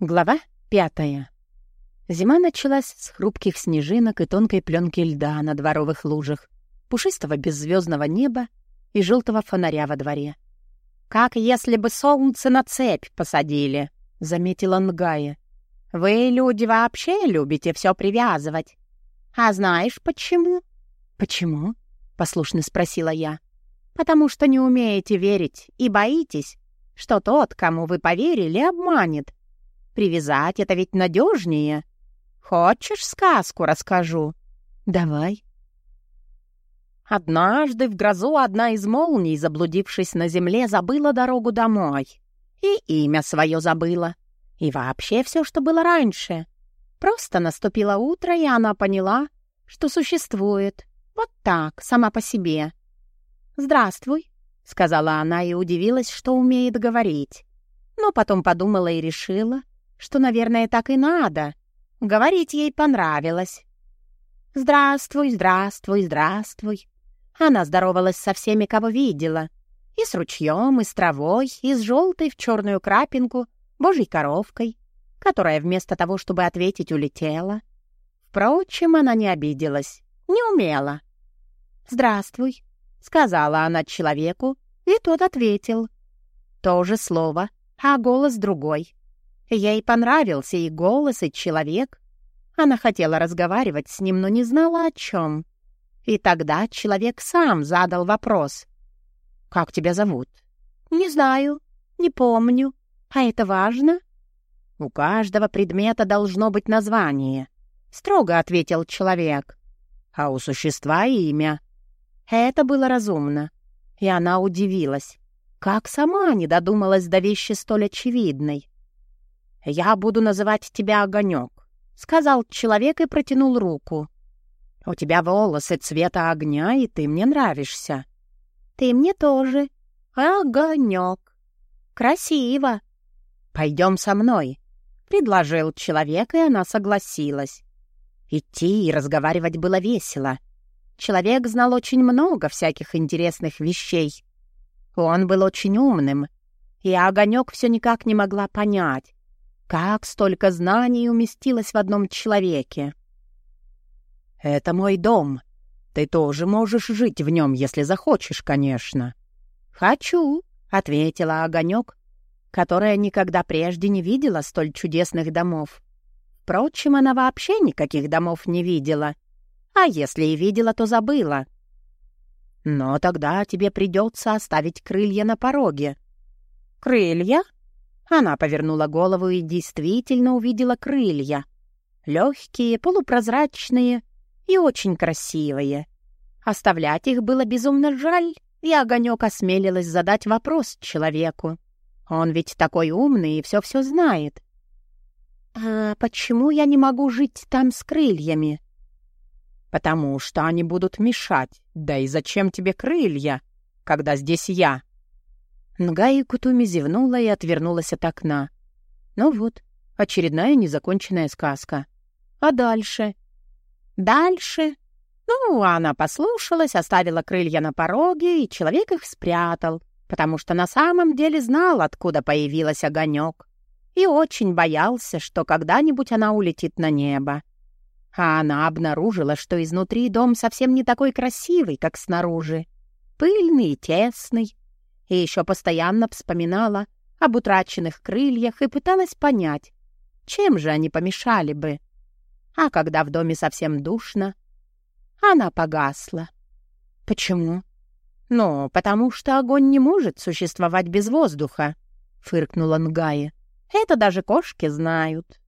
Глава пятая. Зима началась с хрупких снежинок и тонкой пленки льда на дворовых лужах, пушистого беззвездного неба и желтого фонаря во дворе. «Как если бы солнце на цепь посадили», — заметила Нгая. «Вы, люди, вообще любите все привязывать. А знаешь, почему?» «Почему?» — послушно спросила я. «Потому что не умеете верить и боитесь, что тот, кому вы поверили, обманет, Привязать — это ведь надежнее. Хочешь, сказку расскажу? Давай. Однажды в грозу одна из молний, заблудившись на земле, забыла дорогу домой. И имя свое забыла. И вообще все, что было раньше. Просто наступило утро, и она поняла, что существует. Вот так, сама по себе. «Здравствуй», — сказала она и удивилась, что умеет говорить. Но потом подумала и решила, что, наверное, так и надо. Говорить ей понравилось. «Здравствуй, здравствуй, здравствуй». Она здоровалась со всеми, кого видела. И с ручьем, и с травой, и с желтой в черную крапинку, божьей коровкой, которая вместо того, чтобы ответить, улетела. Впрочем, она не обиделась, не умела. «Здравствуй», — сказала она человеку, и тот ответил. То же слово, а голос другой. Ей понравился и голос, и человек. Она хотела разговаривать с ним, но не знала о чем. И тогда человек сам задал вопрос. «Как тебя зовут?» «Не знаю, не помню. А это важно?» «У каждого предмета должно быть название», — строго ответил человек. «А у существа имя». Это было разумно. И она удивилась, как сама не додумалась до вещи столь очевидной. «Я буду называть тебя Огонек», — сказал человек и протянул руку. «У тебя волосы цвета огня, и ты мне нравишься». «Ты мне тоже. Огонек. Красиво». «Пойдем со мной», — предложил человек, и она согласилась. Идти и разговаривать было весело. Человек знал очень много всяких интересных вещей. Он был очень умным, и Огонек все никак не могла понять, как столько знаний уместилось в одном человеке? «Это мой дом. Ты тоже можешь жить в нем, если захочешь, конечно». «Хочу», — ответила Огонек, которая никогда прежде не видела столь чудесных домов. Впрочем, она вообще никаких домов не видела. А если и видела, то забыла. «Но тогда тебе придется оставить крылья на пороге». «Крылья?» Она повернула голову и действительно увидела крылья. Легкие, полупрозрачные и очень красивые. Оставлять их было безумно жаль, и Огонек осмелилась задать вопрос человеку. Он ведь такой умный и все-все знает. «А почему я не могу жить там с крыльями?» «Потому что они будут мешать. Да и зачем тебе крылья, когда здесь я?» Нгай Кутуми зевнула и отвернулась от окна. Ну вот, очередная незаконченная сказка. А дальше? Дальше? Ну, она послушалась, оставила крылья на пороге, и человек их спрятал, потому что на самом деле знал, откуда появилась огонек, и очень боялся, что когда-нибудь она улетит на небо. А она обнаружила, что изнутри дом совсем не такой красивый, как снаружи. Пыльный и тесный, и еще постоянно вспоминала об утраченных крыльях и пыталась понять, чем же они помешали бы. А когда в доме совсем душно, она погасла. Почему? Ну, потому что огонь не может существовать без воздуха, фыркнула Нгая. Это даже кошки знают.